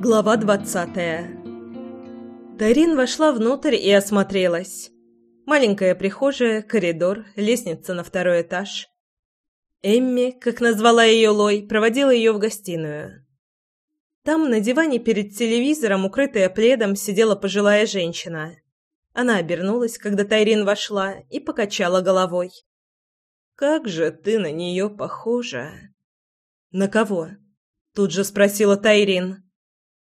Глава двадцатая Тарин вошла внутрь и осмотрелась. Маленькая прихожая, коридор, лестница на второй этаж. Эмми, как назвала ее Лой, проводила ее в гостиную. Там на диване перед телевизором, укрытая пледом, сидела пожилая женщина. Она обернулась, когда Тайрин вошла, и покачала головой. «Как же ты на нее похожа!» «На кого?» — тут же спросила Тайрин.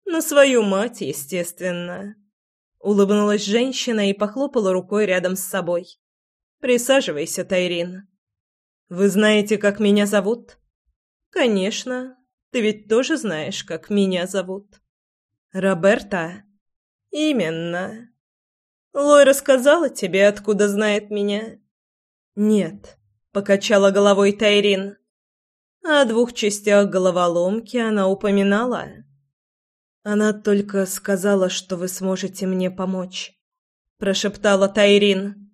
«На свою мать, естественно». Улыбнулась женщина и похлопала рукой рядом с собой. «Присаживайся, Тайрин». «Вы знаете, как меня зовут?» «Конечно. Ты ведь тоже знаешь, как меня зовут». «Роберта?» «Именно. Лой рассказала тебе, откуда знает меня?» «Нет», — покачала головой Тайрин. О двух частях головоломки она упоминала. Она только сказала, что вы сможете мне помочь, прошептала Тайрин.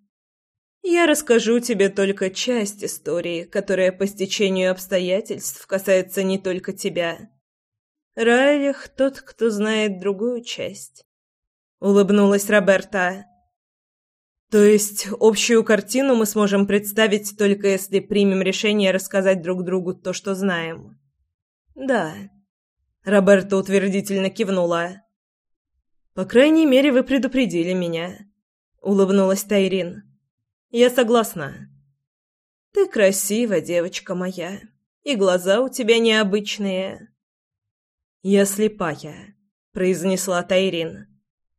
Я расскажу тебе только часть истории, которая по стечению обстоятельств касается не только тебя. Райлих тот, кто знает другую часть. Улыбнулась Роберта. То есть общую картину мы сможем представить только если примем решение рассказать друг другу то, что знаем. Да. Роберта утвердительно кивнула. По крайней мере, вы предупредили меня, улыбнулась Тайрин. Я согласна. Ты красива, девочка моя, и глаза у тебя необычные. Я слепая, произнесла Тайрин.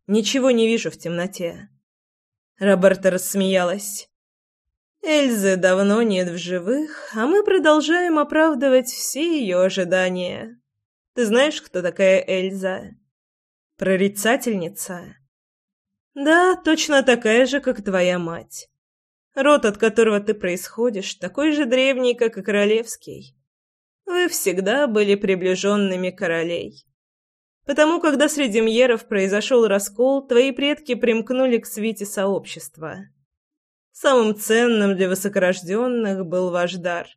Ничего не вижу в темноте. Роберта рассмеялась. Эльзы давно нет в живых, а мы продолжаем оправдывать все ее ожидания. Ты знаешь, кто такая Эльза? Прорицательница? Да, точно такая же, как твоя мать. Род, от которого ты происходишь, такой же древний, как и королевский. Вы всегда были приближенными королей. Потому, когда среди мьеров произошел раскол, твои предки примкнули к свите сообщества. Самым ценным для высокорожденных был ваш дар.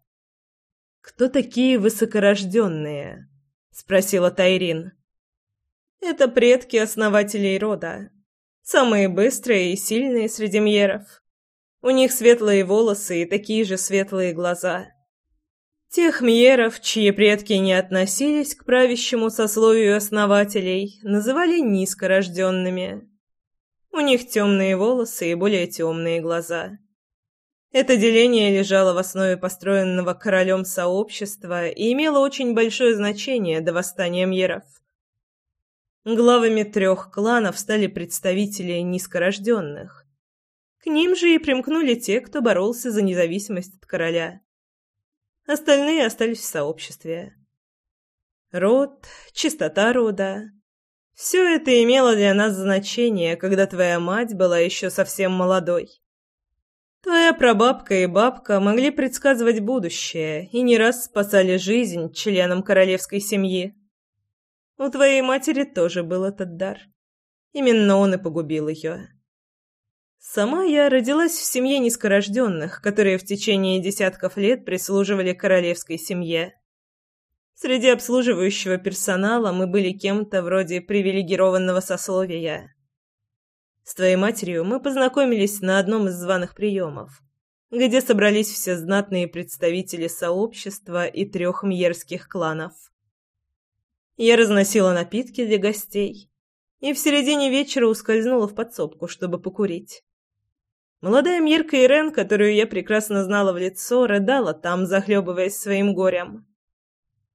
«Кто такие высокорожденные?» — спросила Тайрин. «Это предки основателей рода. Самые быстрые и сильные среди мьеров. У них светлые волосы и такие же светлые глаза. Тех мьеров, чьи предки не относились к правящему сословию основателей, называли низкорожденными. У них темные волосы и более темные глаза. Это деление лежало в основе построенного королем сообщества и имело очень большое значение до восстания мьеров. Главами трех кланов стали представители низкорожденных. К ним же и примкнули те, кто боролся за независимость от короля. Остальные остались в сообществе. Род, чистота рода. Все это имело для нас значение, когда твоя мать была еще совсем молодой. Твоя прабабка и бабка могли предсказывать будущее и не раз спасали жизнь членам королевской семьи. У твоей матери тоже был этот дар. Именно он и погубил ее. Сама я родилась в семье низкорожденных, которые в течение десятков лет прислуживали королевской семье. Среди обслуживающего персонала мы были кем-то вроде привилегированного сословия. С твоей матерью мы познакомились на одном из званых приемов, где собрались все знатные представители сообщества и трех мьерских кланов. Я разносила напитки для гостей и в середине вечера ускользнула в подсобку, чтобы покурить. Молодая Мирка Ирен, которую я прекрасно знала в лицо, рыдала там, захлебываясь своим горем.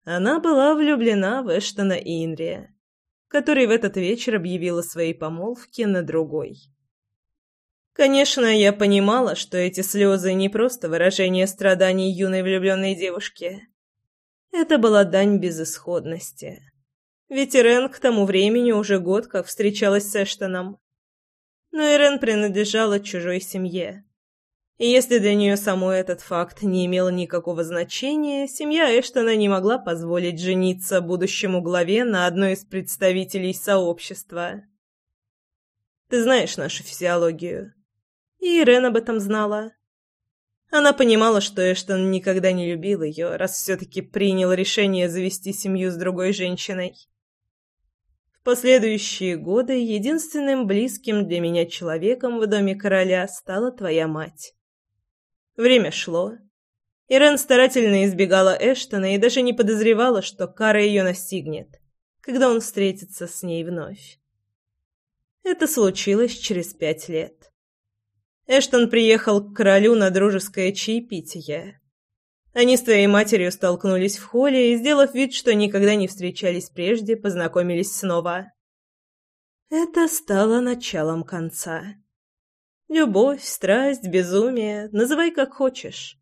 Она была влюблена в Эштона Инрия, который в этот вечер объявила свои помолвки на другой. Конечно, я понимала, что эти слезы не просто выражение страданий юной влюбленной девушки. Это была дань безысходности. Ведь Ирен к тому времени уже год как встречалась с Эштоном но Ирен принадлежала чужой семье. И если для нее самой этот факт не имел никакого значения, семья Эштона не могла позволить жениться будущему главе на одной из представителей сообщества. Ты знаешь нашу физиологию. И Ирен об этом знала. Она понимала, что Эштон никогда не любил ее, раз все-таки принял решение завести семью с другой женщиной. В последующие годы единственным близким для меня человеком в доме короля стала твоя мать. Время шло. Ирен старательно избегала Эштона и даже не подозревала, что кара ее настигнет, когда он встретится с ней вновь. Это случилось через пять лет. Эштон приехал к королю на дружеское чаепитие. Они с твоей матерью столкнулись в холле и, сделав вид, что никогда не встречались прежде, познакомились снова. Это стало началом конца. Любовь, страсть, безумие, называй как хочешь.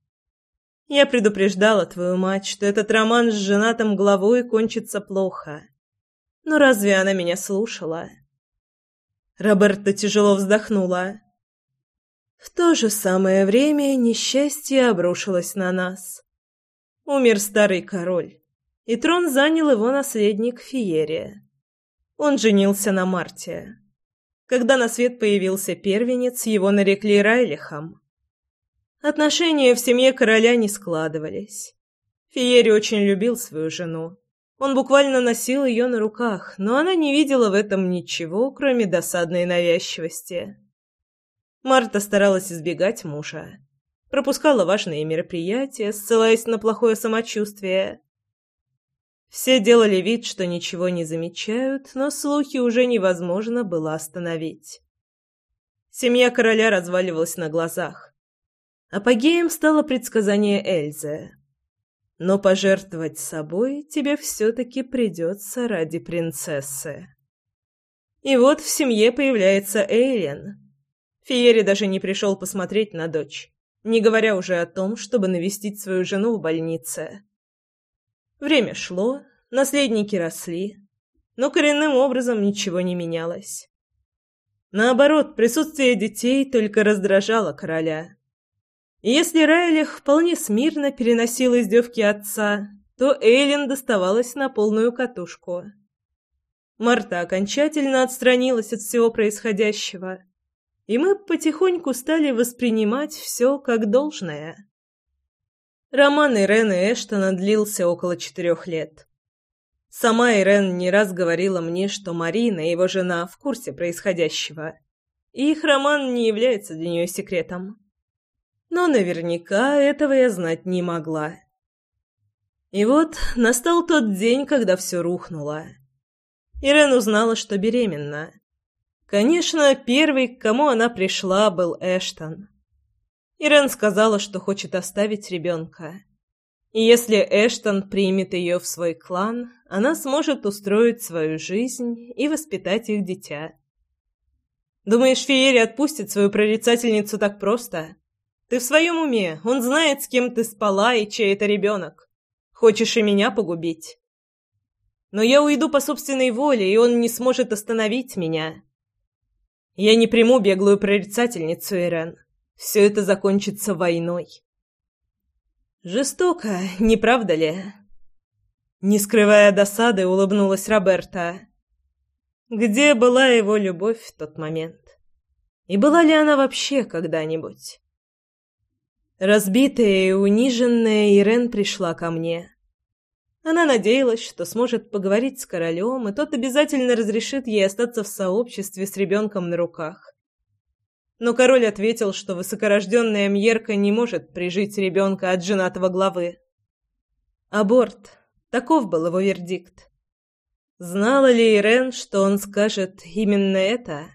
Я предупреждала твою мать, что этот роман с женатым главой кончится плохо. Но разве она меня слушала? Роберта тяжело вздохнула. В то же самое время несчастье обрушилось на нас. Умер старый король, и трон занял его наследник Фиерия. Он женился на Марте. Когда на свет появился первенец, его нарекли Райлихом. Отношения в семье короля не складывались. Фиери очень любил свою жену. Он буквально носил ее на руках, но она не видела в этом ничего, кроме досадной навязчивости. Марта старалась избегать мужа. Пропускала важные мероприятия, ссылаясь на плохое самочувствие. Все делали вид, что ничего не замечают, но слухи уже невозможно было остановить. Семья короля разваливалась на глазах. Апогеем стало предсказание Эльзы. Но пожертвовать собой тебе все-таки придется ради принцессы. И вот в семье появляется Эйлен. Фиери даже не пришел посмотреть на дочь, не говоря уже о том, чтобы навестить свою жену в больнице. Время шло, наследники росли, но коренным образом ничего не менялось. Наоборот, присутствие детей только раздражало короля. И если Райлих вполне смирно переносил издевки отца, то Эйлин доставалась на полную катушку. Марта окончательно отстранилась от всего происходящего – и мы потихоньку стали воспринимать все как должное. Роман Ирен и Эштона длился около четырех лет. Сама Ирен не раз говорила мне, что Марина, его жена, в курсе происходящего, и их роман не является для нее секретом. Но наверняка этого я знать не могла. И вот настал тот день, когда все рухнуло. Ирен узнала, что беременна. Конечно, первый, к кому она пришла, был Эштон. Ирен сказала, что хочет оставить ребенка. И если Эштон примет ее в свой клан, она сможет устроить свою жизнь и воспитать их дитя. Думаешь, Фиери отпустит свою прорицательницу так просто? Ты в своем уме, он знает, с кем ты спала и чей это ребенок. Хочешь и меня погубить? Но я уйду по собственной воле, и он не сможет остановить меня. Я не приму беглую прорицательницу, Ирен. Все это закончится войной. Жестоко, не правда ли? Не скрывая досады, улыбнулась Роберта. Где была его любовь в тот момент? И была ли она вообще когда-нибудь? Разбитая и униженная Ирен пришла ко мне. Она надеялась, что сможет поговорить с королем, и тот обязательно разрешит ей остаться в сообществе с ребенком на руках. Но король ответил, что высокорожденная Мьерка не может прижить ребенка от женатого главы. Аборт. Таков был его вердикт. Знала ли Ирен, что он скажет именно это?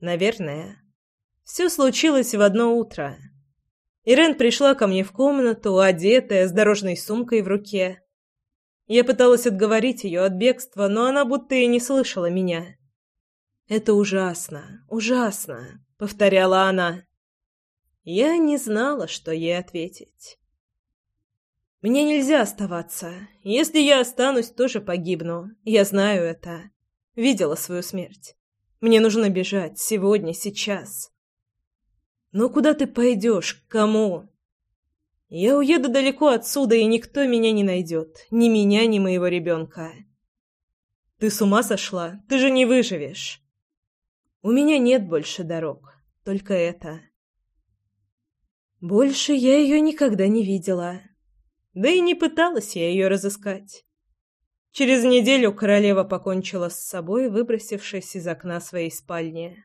Наверное. Все случилось в одно утро. Ирен пришла ко мне в комнату, одетая, с дорожной сумкой в руке. Я пыталась отговорить ее от бегства, но она будто и не слышала меня. «Это ужасно, ужасно», — повторяла она. Я не знала, что ей ответить. «Мне нельзя оставаться. Если я останусь, тоже погибну. Я знаю это. Видела свою смерть. Мне нужно бежать. Сегодня, сейчас». «Но куда ты пойдешь? К кому?» Я уеду далеко отсюда, и никто меня не найдет. Ни меня, ни моего ребенка. Ты с ума сошла? Ты же не выживешь. У меня нет больше дорог. Только это. Больше я ее никогда не видела. Да и не пыталась я ее разыскать. Через неделю королева покончила с собой, выбросившись из окна своей спальни.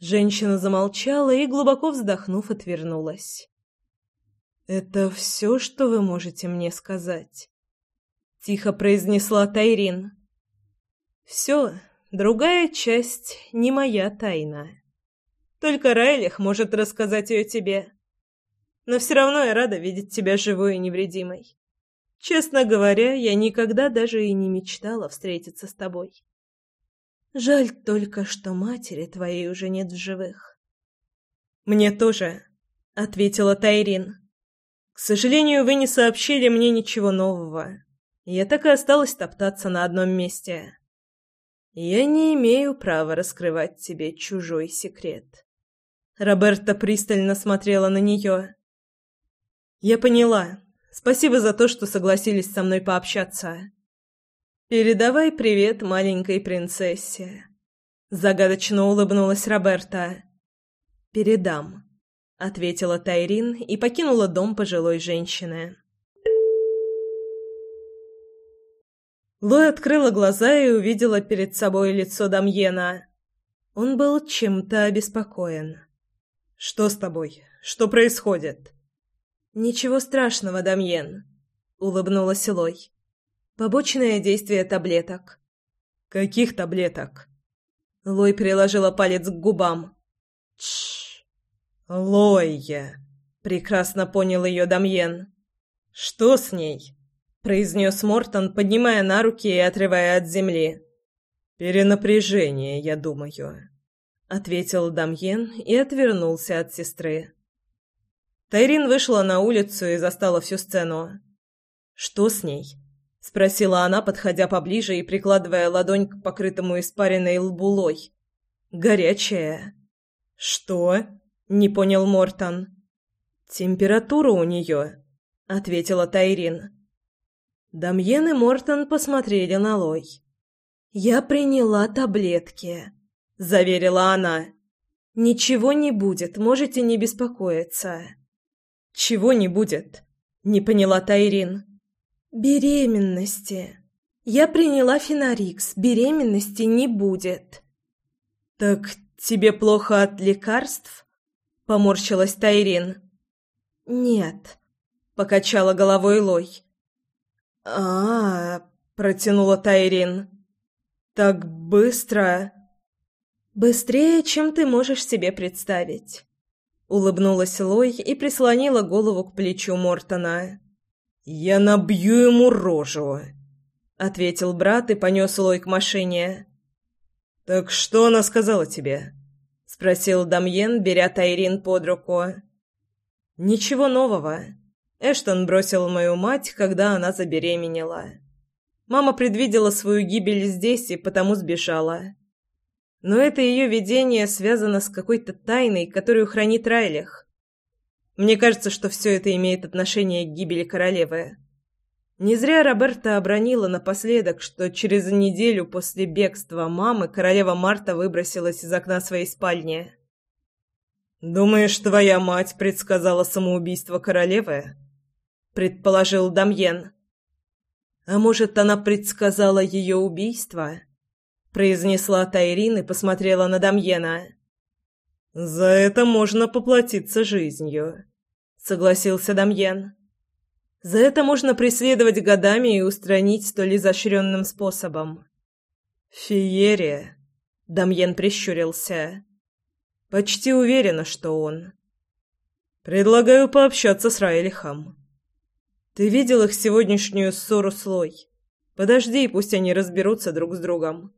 Женщина замолчала и, глубоко вздохнув, отвернулась. «Это все, что вы можете мне сказать?» — тихо произнесла Тайрин. «Все, другая часть не моя тайна. Только Райлих может рассказать ее тебе. Но все равно я рада видеть тебя живой и невредимой. Честно говоря, я никогда даже и не мечтала встретиться с тобой. Жаль только, что матери твоей уже нет в живых. Мне тоже, ответила Тайрин. К сожалению, вы не сообщили мне ничего нового. Я так и осталась топтаться на одном месте. Я не имею права раскрывать тебе чужой секрет. Роберта пристально смотрела на нее. Я поняла. Спасибо за то, что согласились со мной пообщаться. Передавай привет маленькой принцессе. Загадочно улыбнулась Роберта. Передам, ответила Тайрин и покинула дом пожилой женщины. Лой открыла глаза и увидела перед собой лицо Дамьена. Он был чем-то обеспокоен. «Что с тобой? Что происходит?» «Ничего страшного, Дамьен», — улыбнулась Лой. «Побочное действие таблеток». «Каких таблеток?» Лой приложила палец к губам. «Тш! Лойя!» — прекрасно понял ее Дамьен. «Что с ней?» — произнес Мортон, поднимая на руки и отрывая от земли. «Перенапряжение, я думаю», — ответил Дамьен и отвернулся от сестры. Тайрин вышла на улицу и застала всю сцену. «Что с ней?» — спросила она, подходя поближе и прикладывая ладонь к покрытому испаренной лбулой. «Горячая». «Что?» — не понял Мортон. «Температура у нее», — ответила Тайрин. Дамьен и Мортон посмотрели на Лой. «Я приняла таблетки», — заверила она. «Ничего не будет, можете не беспокоиться». «Чего не будет?» — не поняла Тайрин. «Беременности. Я приняла фенарикс. Беременности не будет». «Так тебе плохо от лекарств?» — поморщилась Тайрин. «Нет», — покачала головой Лой. а, -а, -а протянула Тайрин. «Так быстро...» «Быстрее, чем ты можешь себе представить». Улыбнулась Лой и прислонила голову к плечу Мортона. «Я набью ему рожу», — ответил брат и понес Лой к машине. «Так что она сказала тебе?» — спросил Дамьен, беря Тайрин под руку. «Ничего нового. Эштон бросил мою мать, когда она забеременела. Мама предвидела свою гибель здесь и потому сбежала. Но это ее видение связано с какой-то тайной, которую хранит Райлих. Мне кажется, что все это имеет отношение к гибели королевы. Не зря Роберта обронила напоследок, что через неделю после бегства мамы королева Марта выбросилась из окна своей спальни. «Думаешь, твоя мать предсказала самоубийство королевы?» — предположил Дамьен. «А может, она предсказала ее убийство?» Произнесла Тайрин и посмотрела на Дамьена. «За это можно поплатиться жизнью», — согласился Дамьен. «За это можно преследовать годами и устранить столь изощренным способом». «Феерия», — Дамьен прищурился. «Почти уверена, что он». «Предлагаю пообщаться с Райлихом». «Ты видел их сегодняшнюю ссору с Лой? Подожди, пусть они разберутся друг с другом».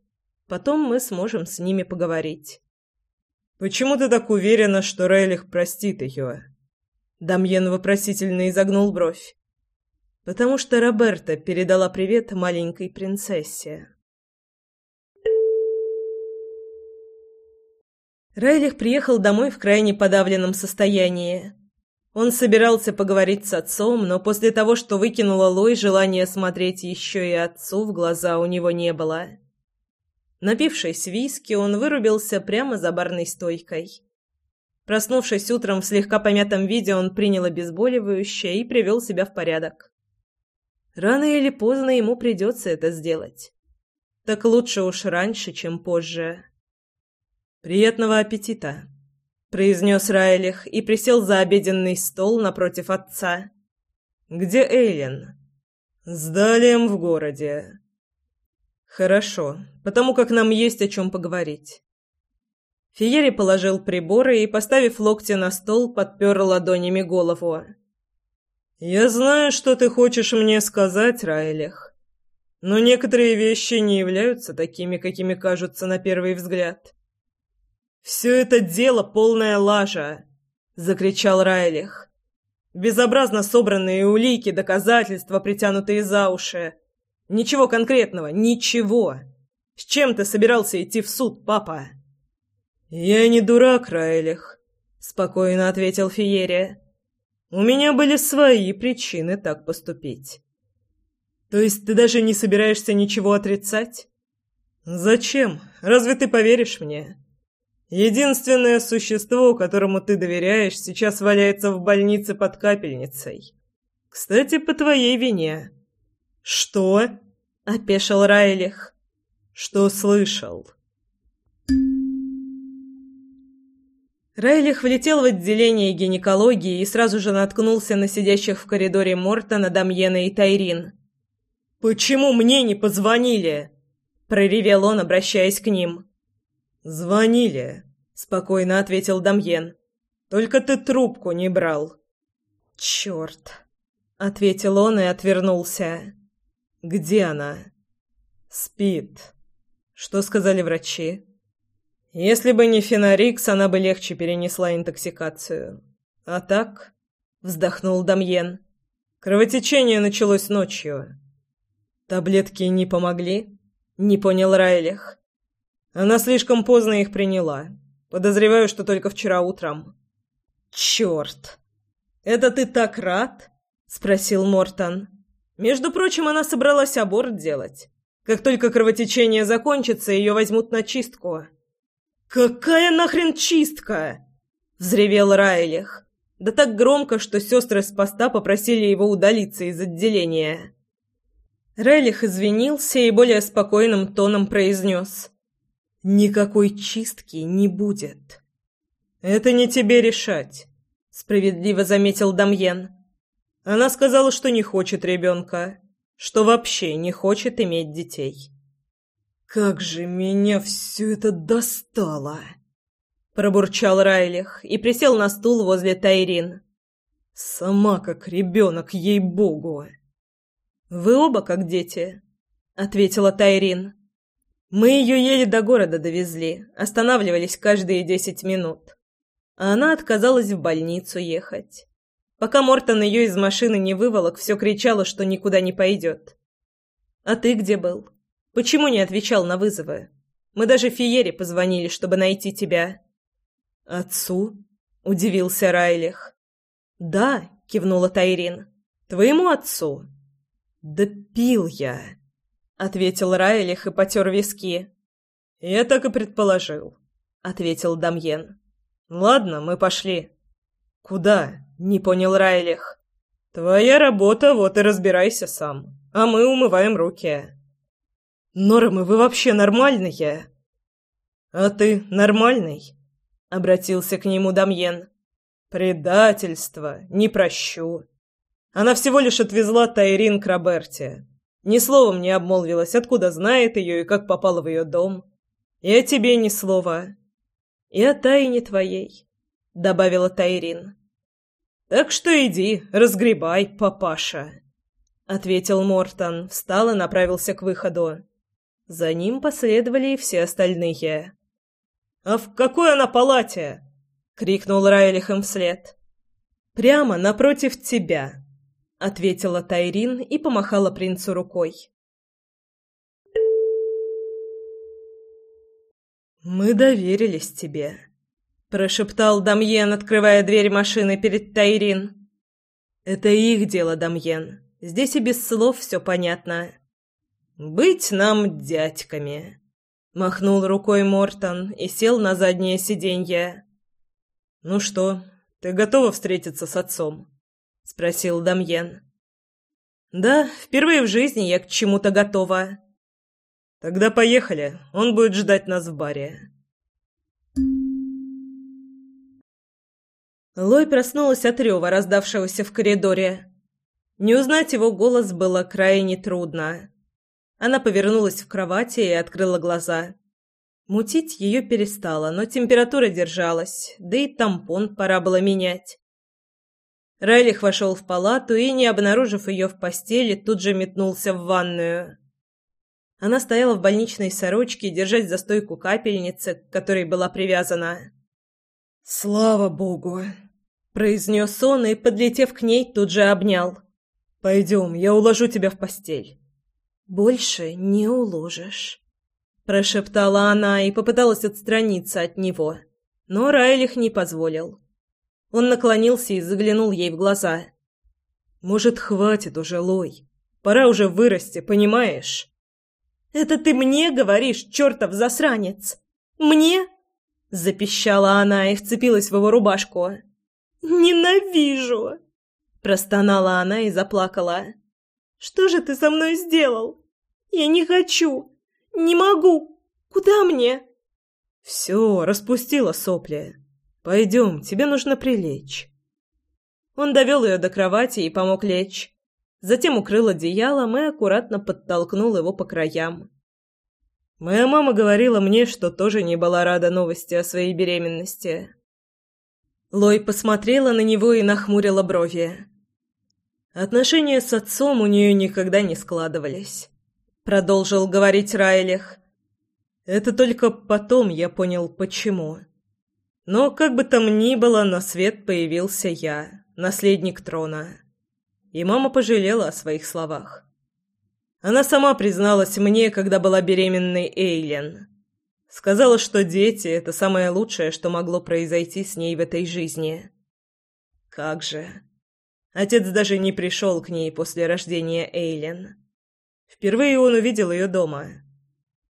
Потом мы сможем с ними поговорить. Почему ты так уверена, что Рейлих простит ее? Дамьен вопросительно изогнул бровь. Потому что Роберта передала привет маленькой принцессе. Рейлих приехал домой в крайне подавленном состоянии. Он собирался поговорить с отцом, но после того, что выкинула Лой, желания смотреть еще и отцу в глаза у него не было. Напившись виски, он вырубился прямо за барной стойкой. Проснувшись утром в слегка помятом виде, он принял обезболивающее и привел себя в порядок. Рано или поздно ему придется это сделать. Так лучше уж раньше, чем позже. «Приятного аппетита!» — произнес Райлих и присел за обеденный стол напротив отца. «Где Эйлен?» «С Далием в городе». «Хорошо, потому как нам есть о чем поговорить». Фиери положил приборы и, поставив локти на стол, подпер ладонями голову. «Я знаю, что ты хочешь мне сказать, Райлих, но некоторые вещи не являются такими, какими кажутся на первый взгляд». «Все это дело полная лажа!» — закричал Райлих. «Безобразно собранные улики, доказательства, притянутые за уши. Ничего конкретного, ничего. С чем ты собирался идти в суд, папа?» «Я не дурак, Райлих», — спокойно ответил Фиерия. «У меня были свои причины так поступить». «То есть ты даже не собираешься ничего отрицать?» «Зачем? Разве ты поверишь мне?» «Единственное существо, которому ты доверяешь, сейчас валяется в больнице под капельницей. Кстати, по твоей вине». «Что?» — опешил Райлих. «Что слышал?» Райлих влетел в отделение гинекологии и сразу же наткнулся на сидящих в коридоре Мортона, Дамьена и Тайрин. «Почему мне не позвонили?» – проревел он, обращаясь к ним. «Звонили», – спокойно ответил Дамьен. «Только ты трубку не брал». «Черт», – ответил он и отвернулся. «Где она?» «Спит». «Что сказали врачи?» Если бы не Фенарикс, она бы легче перенесла интоксикацию. А так, вздохнул Дамьен. Кровотечение началось ночью. Таблетки не помогли? Не понял Райлих. Она слишком поздно их приняла. Подозреваю, что только вчера утром. Черт! Это ты так рад? спросил Мортон. Между прочим, она собралась аборт делать. Как только кровотечение закончится, ее возьмут на чистку. «Какая нахрен чистка?» — взревел Райлих. Да так громко, что сестры с поста попросили его удалиться из отделения. Райлих извинился и более спокойным тоном произнес. «Никакой чистки не будет». «Это не тебе решать», — справедливо заметил Дамьен. «Она сказала, что не хочет ребенка, что вообще не хочет иметь детей». «Как же меня все это достало!» Пробурчал Райлих и присел на стул возле Тайрин. «Сама как ребенок, ей-богу!» «Вы оба как дети», — ответила Тайрин. «Мы ее еле до города довезли, останавливались каждые десять минут. А она отказалась в больницу ехать. Пока Мортон ее из машины не выволок, все кричала, что никуда не пойдет. А ты где был?» Почему не отвечал на вызовы? Мы даже Фиере позвонили, чтобы найти тебя». «Отцу?» — удивился Райлих. «Да», — кивнула Тайрин. «Твоему отцу». «Да пил я», — ответил Райлих и потер виски. «Я так и предположил», — ответил Дамьен. «Ладно, мы пошли». «Куда?» — не понял Райлих. «Твоя работа, вот и разбирайся сам, а мы умываем руки». Нормы, вы вообще нормальные?» «А ты нормальный?» — обратился к нему Дамьен. «Предательство. Не прощу. Она всего лишь отвезла Тайрин к Роберте. Ни словом не обмолвилась, откуда знает ее и как попала в ее дом. И о тебе ни слова. И о тайне твоей», — добавила Тайрин. «Так что иди, разгребай, папаша», — ответил Мортон, встал и направился к выходу. За ним последовали и все остальные. «А в какой она палате?» — крикнул Райлих им вслед. «Прямо напротив тебя», — ответила Тайрин и помахала принцу рукой. «Мы доверились тебе», — прошептал Дамьен, открывая дверь машины перед Тайрин. «Это их дело, Дамьен. Здесь и без слов все понятно». «Быть нам дядьками», — махнул рукой Мортон и сел на заднее сиденье. «Ну что, ты готова встретиться с отцом?» — спросил Дамьен. Да, впервые в жизни я к чему-то готова. Тогда поехали. Он будет ждать нас в баре. Лой проснулась от рева, раздавшегося в коридоре. Не узнать его голос было крайне трудно. Она повернулась в кровати и открыла глаза. Мутить ее перестало, но температура держалась, да и тампон пора было менять. Райлих вошел в палату и, не обнаружив ее в постели, тут же метнулся в ванную. Она стояла в больничной сорочке, держась за стойку капельницы, к которой была привязана. «Слава богу!» – произнес он и, подлетев к ней, тут же обнял. «Пойдем, я уложу тебя в постель». «Больше не уложишь», – прошептала она и попыталась отстраниться от него, но Райлих не позволил. Он наклонился и заглянул ей в глаза. «Может, хватит уже, Лой? Пора уже вырасти, понимаешь?» «Это ты мне говоришь, чертов засранец? Мне?» Запищала она и вцепилась в его рубашку. «Ненавижу!» Простонала она и заплакала. «Что же ты со мной сделал? Я не хочу! Не могу! Куда мне?» «Все, распустила сопли. Пойдем, тебе нужно прилечь». Он довел ее до кровати и помог лечь. Затем укрыл одеялом и аккуратно подтолкнул его по краям. Моя мама говорила мне, что тоже не была рада новости о своей беременности. Лой посмотрела на него и нахмурила брови. Отношения с отцом у нее никогда не складывались. Продолжил говорить Райлих. Это только потом я понял, почему. Но как бы там ни было, на свет появился я, наследник трона. И мама пожалела о своих словах. Она сама призналась мне, когда была беременной Эйлен. Сказала, что дети — это самое лучшее, что могло произойти с ней в этой жизни. Как же... Отец даже не пришел к ней после рождения Эйлен. Впервые он увидел ее дома.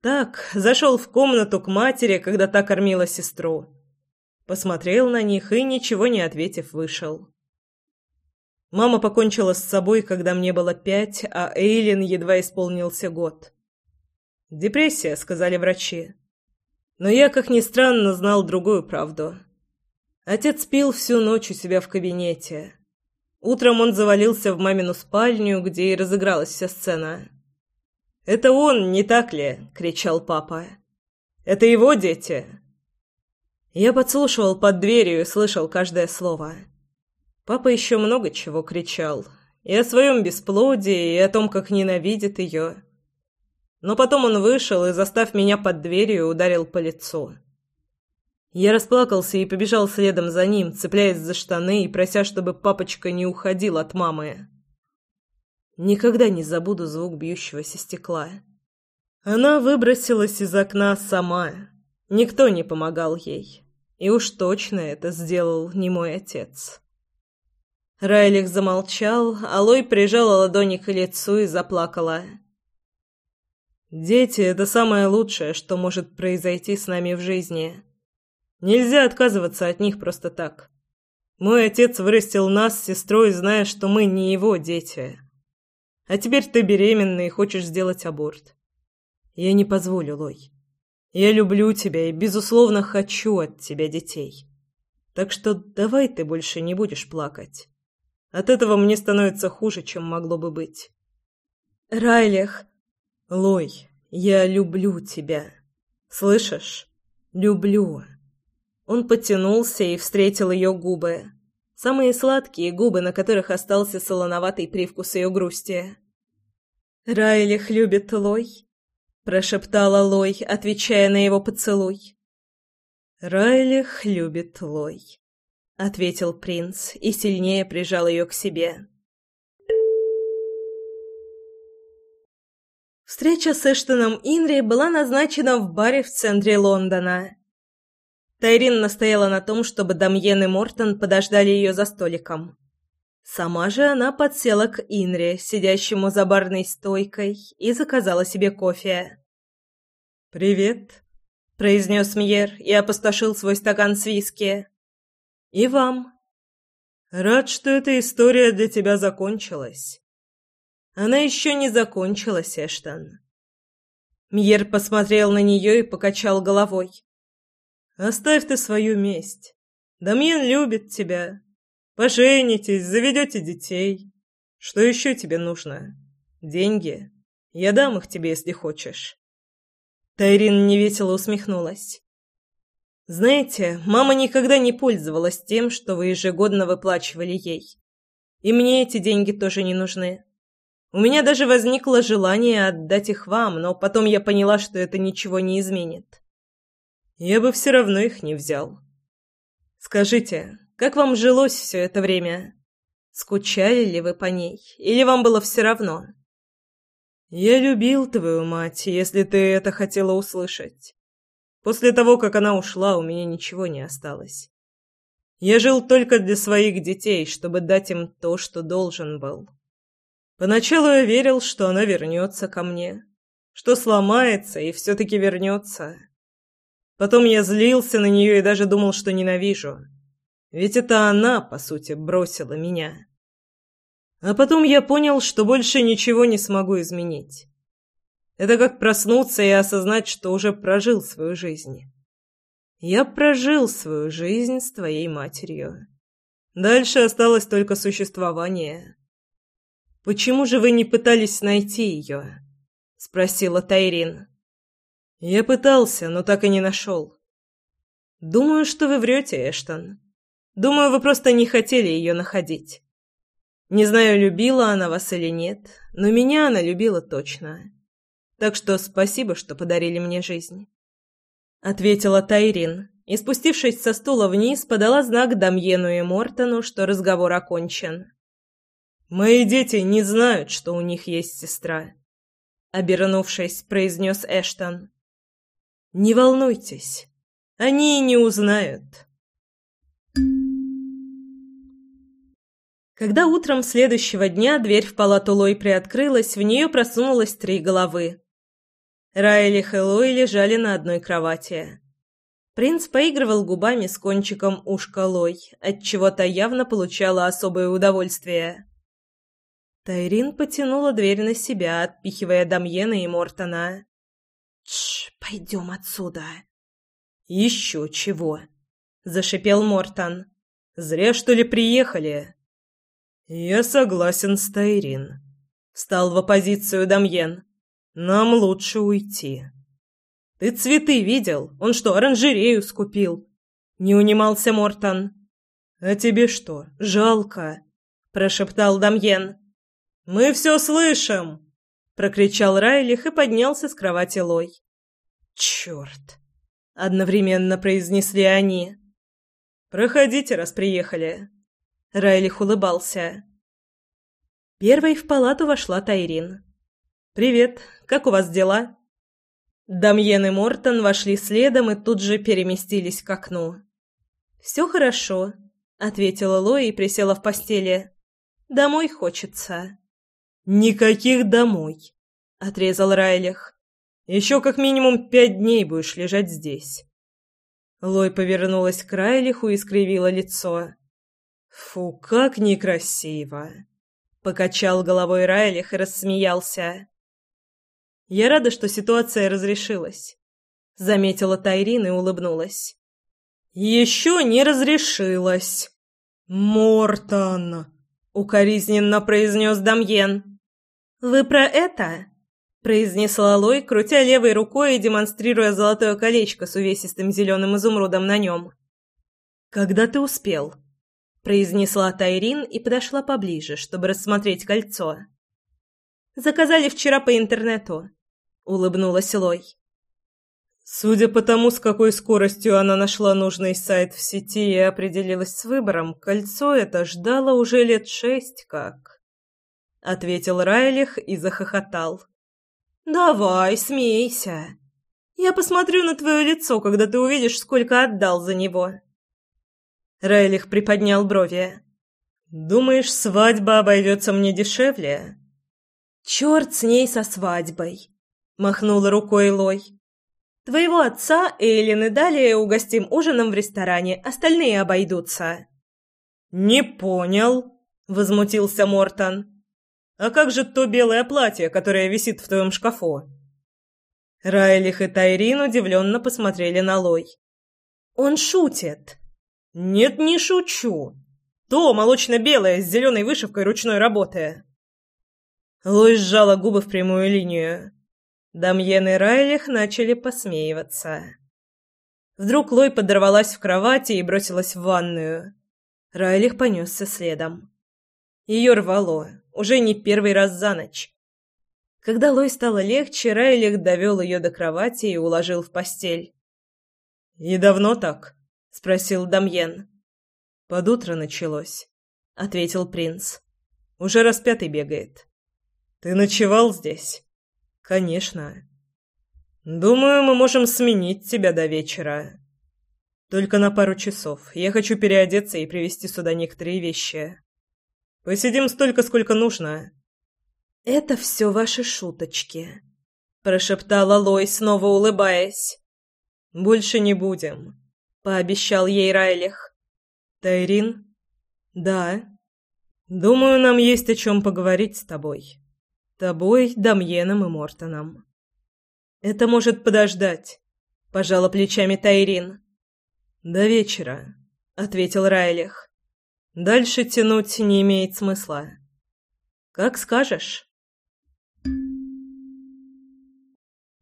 Так, зашел в комнату к матери, когда та кормила сестру. Посмотрел на них и, ничего не ответив, вышел. Мама покончила с собой, когда мне было пять, а Эйлин едва исполнился год. «Депрессия», — сказали врачи. Но я, как ни странно, знал другую правду. Отец пил всю ночь у себя в кабинете. Утром он завалился в мамину спальню, где и разыгралась вся сцена. «Это он, не так ли?» — кричал папа. «Это его дети?» Я подслушивал под дверью и слышал каждое слово. Папа еще много чего кричал. И о своем бесплодии, и о том, как ненавидит ее. Но потом он вышел и, застав меня под дверью, ударил по лицу. Я расплакался и побежал следом за ним, цепляясь за штаны и прося, чтобы папочка не уходил от мамы. Никогда не забуду звук бьющегося стекла. Она выбросилась из окна сама. Никто не помогал ей. И уж точно это сделал не мой отец. Райлих замолчал, а Лой прижала ладони к лицу и заплакала. «Дети — это самое лучшее, что может произойти с нами в жизни. Нельзя отказываться от них просто так. Мой отец вырастил нас с сестрой, зная, что мы не его дети. А теперь ты беременна и хочешь сделать аборт. Я не позволю, Лой. Я люблю тебя и, безусловно, хочу от тебя детей. Так что давай ты больше не будешь плакать. От этого мне становится хуже, чем могло бы быть. Райлих, Лой, я люблю тебя. Слышишь? Люблю. Он потянулся и встретил ее губы. Самые сладкие губы, на которых остался солоноватый привкус ее грусти. «Райлих любит Лой?» – прошептала Лой, отвечая на его поцелуй. «Райлих любит Лой», – ответил принц и сильнее прижал ее к себе. Встреча с Эштоном Инри была назначена в баре в центре Лондона. Тайрин настояла на том, чтобы Дамьен и Мортон подождали ее за столиком. Сама же она подсела к Инре, сидящему за барной стойкой, и заказала себе кофе. «Привет», — произнес Мьер и опустошил свой стакан с виски. «И вам». «Рад, что эта история для тебя закончилась». Она еще не закончилась, Эштон. Мьер посмотрел на нее и покачал головой. «Оставь ты свою месть. Дамьен любит тебя. Поженитесь, заведете детей. Что еще тебе нужно? Деньги? Я дам их тебе, если хочешь». Тайрин невесело усмехнулась. «Знаете, мама никогда не пользовалась тем, что вы ежегодно выплачивали ей. И мне эти деньги тоже не нужны. У меня даже возникло желание отдать их вам, но потом я поняла, что это ничего не изменит. Я бы все равно их не взял. Скажите, как вам жилось все это время? Скучали ли вы по ней, или вам было все равно?» «Я любил твою мать, если ты это хотела услышать. После того, как она ушла, у меня ничего не осталось. Я жил только для своих детей, чтобы дать им то, что должен был. Поначалу я верил, что она вернется ко мне, что сломается и все-таки вернется. Потом я злился на нее и даже думал, что ненавижу. Ведь это она, по сути, бросила меня. А потом я понял, что больше ничего не смогу изменить. Это как проснуться и осознать, что уже прожил свою жизнь. Я прожил свою жизнь с твоей матерью. Дальше осталось только существование. «Почему же вы не пытались найти ее?» — спросила Тайрин. «Я пытался, но так и не нашел». «Думаю, что вы врете, Эштон. Думаю, вы просто не хотели ее находить. Не знаю, любила она вас или нет, но меня она любила точно. Так что спасибо, что подарили мне жизнь. Ответила Тайрин и, спустившись со стула вниз, подала знак Дамьену и Мортону, что разговор окончен. «Мои дети не знают, что у них есть сестра», — обернувшись, произнес Эштон. «Не волнуйтесь, они и не узнают». Когда утром следующего дня дверь в палату Лой приоткрылась, в нее просунулось три головы. Райлих и Лой лежали на одной кровати. Принц поигрывал губами с кончиком ушка Лой, отчего та явно получала особое удовольствие. Тайрин потянула дверь на себя, отпихивая Дамьена и Мортона. «Тш, пойдем отсюда!» «Еще чего!» — зашипел Мортон. «Зря, что ли, приехали?» «Я согласен с Тайрин», — встал в оппозицию Дамьен. «Нам лучше уйти». «Ты цветы видел? Он что, оранжерею скупил?» Не унимался Мортон. «А тебе что, жалко?» — прошептал Дамьен. «Мы все слышим!» — прокричал Райлих и поднялся с кровати Лой. «Черт!» — одновременно произнесли они. «Проходите, раз приехали», Райлих улыбался. Первой в палату вошла Тайрин. «Привет, как у вас дела?» Дамьен и Мортон вошли следом и тут же переместились к окну. «Все хорошо», — ответила Лои и присела в постели. «Домой хочется». «Никаких домой», — отрезал Райлих. «Еще как минимум пять дней будешь лежать здесь». Лой повернулась к Райлиху и скривила лицо. «Фу, как некрасиво!» — покачал головой Райлих и рассмеялся. «Я рада, что ситуация разрешилась», — заметила Тайрин и улыбнулась. «Еще не разрешилась!» «Мортон!» — укоризненно произнес Дамьен. «Вы про это?» — произнесла Лой, крутя левой рукой и демонстрируя золотое колечко с увесистым зеленым изумрудом на нем. «Когда ты успел?» произнесла Тайрин и подошла поближе, чтобы рассмотреть кольцо. Заказали вчера по интернету, улыбнулась Лой. Судя по тому, с какой скоростью она нашла нужный сайт в сети и определилась с выбором, кольцо это ждало уже лет шесть как. Ответил Райлих и захохотал. «Давай, смейся. Я посмотрю на твое лицо, когда ты увидишь, сколько отдал за него». Райлих приподнял брови. «Думаешь, свадьба обойдется мне дешевле?» «Черт с ней со свадьбой!» — махнула рукой Лой. «Твоего отца Эйлин и далее угостим ужином в ресторане, остальные обойдутся». «Не понял», — возмутился Мортон. А как же то белое платье, которое висит в твоем шкафу?» Райлих и Тайрин удивленно посмотрели на Лой. «Он шутит!» «Нет, не шучу. То молочно-белое с зеленой вышивкой ручной работы». Лой сжала губы в прямую линию. Дамьен и Райлих начали посмеиваться. Вдруг Лой подорвалась в кровати и бросилась в ванную. Райлих понесся следом. Ее рвало, уже не первый раз за ночь. Когда Лой стало легче, Райлих довел ее до кровати и уложил в постель. «И давно так?» — спросил Дамьен. «Под утро началось», — ответил принц. «Уже распятый бегает». «Ты ночевал здесь?» «Конечно». «Думаю, мы можем сменить тебя до вечера. Только на пару часов. Я хочу переодеться и привезти сюда некоторые вещи. Посидим столько, сколько нужно. «Это все ваши шуточки», — прошептала Лой, снова улыбаясь. «Больше не будем», — пообещал ей Райлих. «Тайрин?» «Да». «Думаю, нам есть о чем поговорить с тобой. Тобой, Дамьеном и Мортоном». «Это может подождать», — пожала плечами Тайрин. «До вечера», — ответил Райлих. «Дальше тянуть не имеет смысла». «Как скажешь».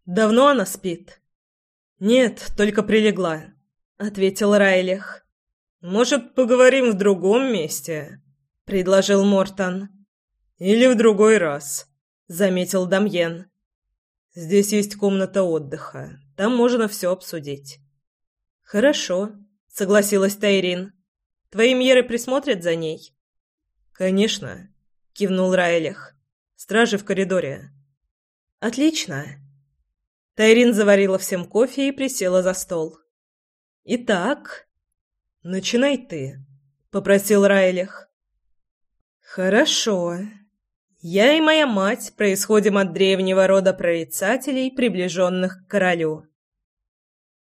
«Давно она спит?» «Нет, только прилегла», — ответил Райлих. «Может, поговорим в другом месте?» — предложил Мортон. «Или в другой раз», — заметил Дамьен. «Здесь есть комната отдыха. Там можно все обсудить». «Хорошо», — согласилась Тайрин. «Твои Мьеры присмотрят за ней?» «Конечно», — кивнул Райлих. «Стражи в коридоре». «Отлично». Тайрин заварила всем кофе и присела за стол. «Итак...» «Начинай ты», — попросил Райлих. «Хорошо. Я и моя мать происходим от древнего рода прорицателей, приближенных к королю.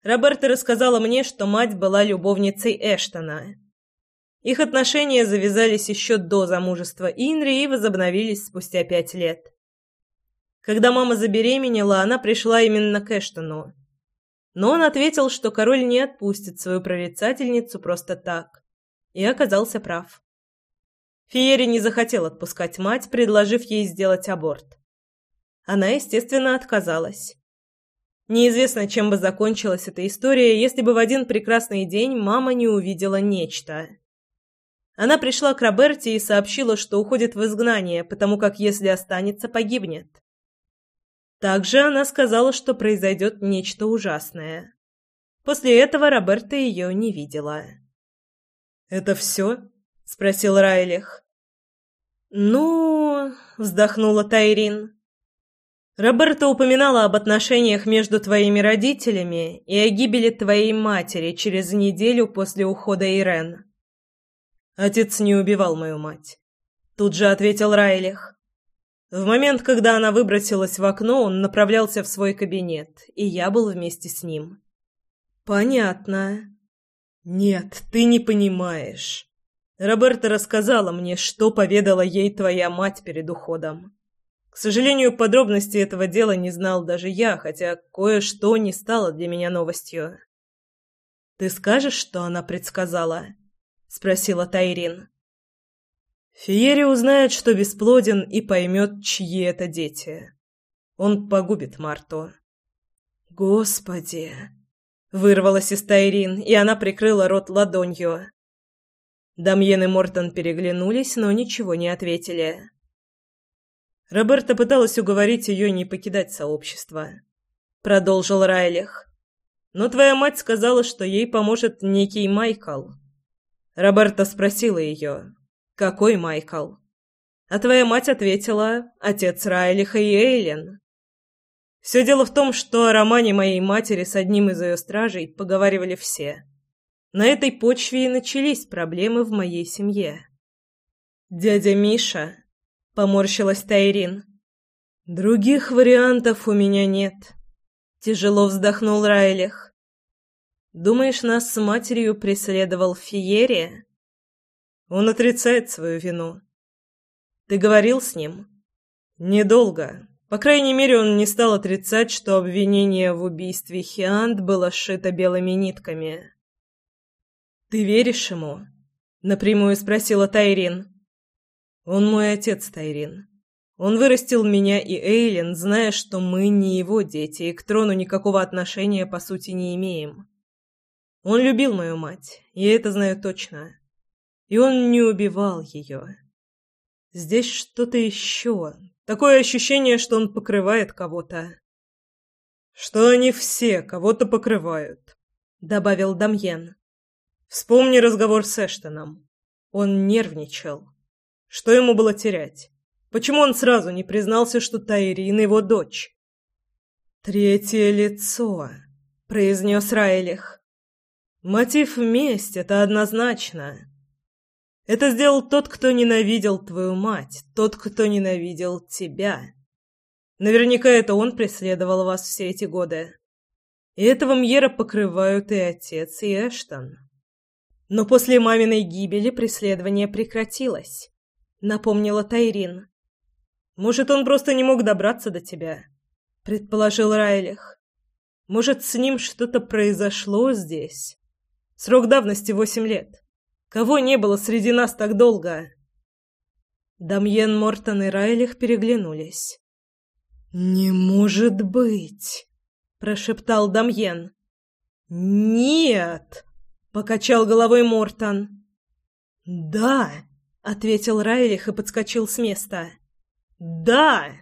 Роберта рассказала мне, что мать была любовницей Эштона. Их отношения завязались еще до замужества Инри и возобновились спустя пять лет. Когда мама забеременела, она пришла именно к Эштону. Но он ответил, что король не отпустит свою прорицательницу просто так. И оказался прав. Фиери не захотел отпускать мать, предложив ей сделать аборт. Она, естественно, отказалась. Неизвестно, чем бы закончилась эта история, если бы в один прекрасный день мама не увидела нечто. Она пришла к Роберте и сообщила, что уходит в изгнание, потому как если останется, погибнет. Также она сказала, что произойдет нечто ужасное. После этого Роберта ее не видела. «Это все?» — спросил Райлих. «Ну...» — вздохнула Тайрин. Роберта упоминала об отношениях между твоими родителями и о гибели твоей матери через неделю после ухода Ирен. Отец не убивал мою мать. Тут же ответил Райлих. В момент, когда она выбросилась в окно, он направлялся в свой кабинет, и я был вместе с ним. Понятно. Нет, ты не понимаешь. Роберта рассказала мне, что поведала ей твоя мать перед уходом. К сожалению, подробностей этого дела не знал даже я, хотя кое-что не стало для меня новостью. «Ты скажешь, что она предсказала?» — спросила Тайрин. Фиери узнает, что бесплоден, и поймет, чьи это дети. Он погубит Марту. «Господи!» — вырвалась из Тайрин, и она прикрыла рот ладонью. Дамьен и Мортон переглянулись, но ничего не ответили. Роберта пыталась уговорить ее не покидать сообщество. Продолжил Райлих. Но твоя мать сказала, что ей поможет некий Майкл. Роберта спросила ее, какой Майкл? А твоя мать ответила, отец Райлиха и Эйлен. Все дело в том, что о романе моей матери с одним из ее стражей поговаривали все. На этой почве и начались проблемы в моей семье. Дядя Миша Поморщилась Тайрин. Других вариантов у меня нет. Тяжело вздохнул Райлих. Думаешь, нас с матерью преследовал Фиерия? Он отрицает свою вину. Ты говорил с ним? Недолго. По крайней мере, он не стал отрицать, что обвинение в убийстве Хиант было сшито белыми нитками. «Ты веришь ему?» — напрямую спросила Тайрин. «Он мой отец, Тайрин. Он вырастил меня и Эйлин, зная, что мы не его дети и к трону никакого отношения по сути не имеем. Он любил мою мать, я это знаю точно. И он не убивал ее. Здесь что-то еще. Такое ощущение, что он покрывает кого-то. Что они все кого-то покрывают, добавил Дамьен. Вспомни разговор с Эштоном. Он нервничал. Что ему было терять? Почему он сразу не признался, что Тайрин его дочь? «Третье лицо», — произнес Райлих. «Мотив месть — это однозначно. Это сделал тот, кто ненавидел твою мать, тот, кто ненавидел тебя. Наверняка это он преследовал вас все эти годы. И этого Мьера покрывают и отец, и Эштон. Но после маминой гибели преследование прекратилось», — напомнила Тайрин. Может, он просто не мог добраться до тебя, предположил Райлих. Может, с ним что-то произошло здесь. Срок давности восемь лет. Кого не было среди нас так долго? Дамьен, Мортон и Райлих переглянулись. «Не может быть!» — прошептал Дамьен. «Нет!» — покачал головой Мортон. «Да!» — ответил Райлих и подскочил с места. «Да!»